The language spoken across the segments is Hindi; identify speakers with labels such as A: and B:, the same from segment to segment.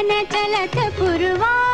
A: पवन चलत पुरवाई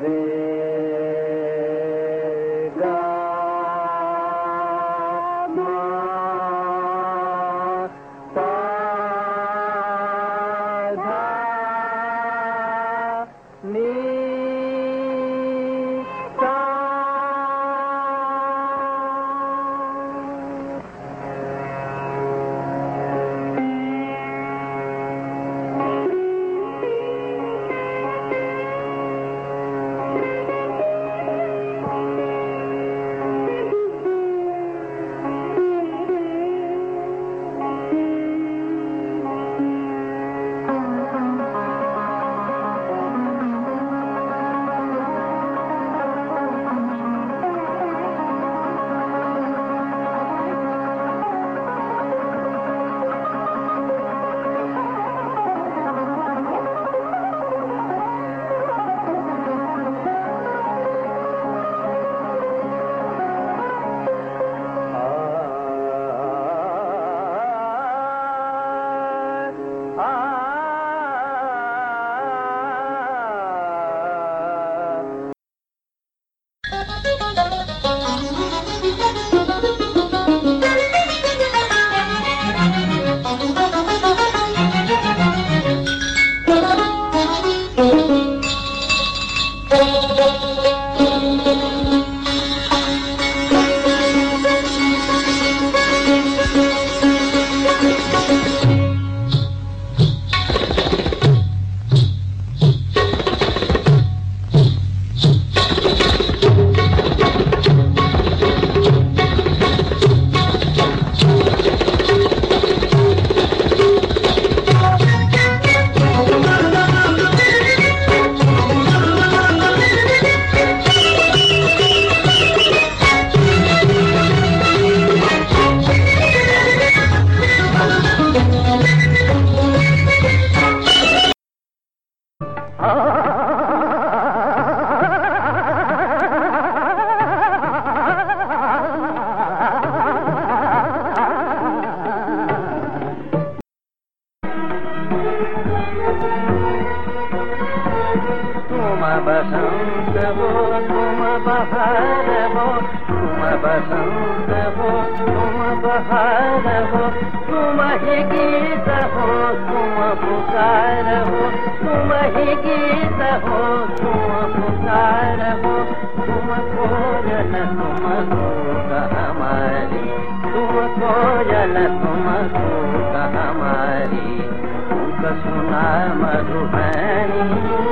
B: तुम तुम गीत हो, तुम पुकार हो, तुम गीत हो, तुम पुकार हो, तुम कोयल तुम सूख हमारी, तुम कोयल तुम सूख हमारी सुना मधुबन।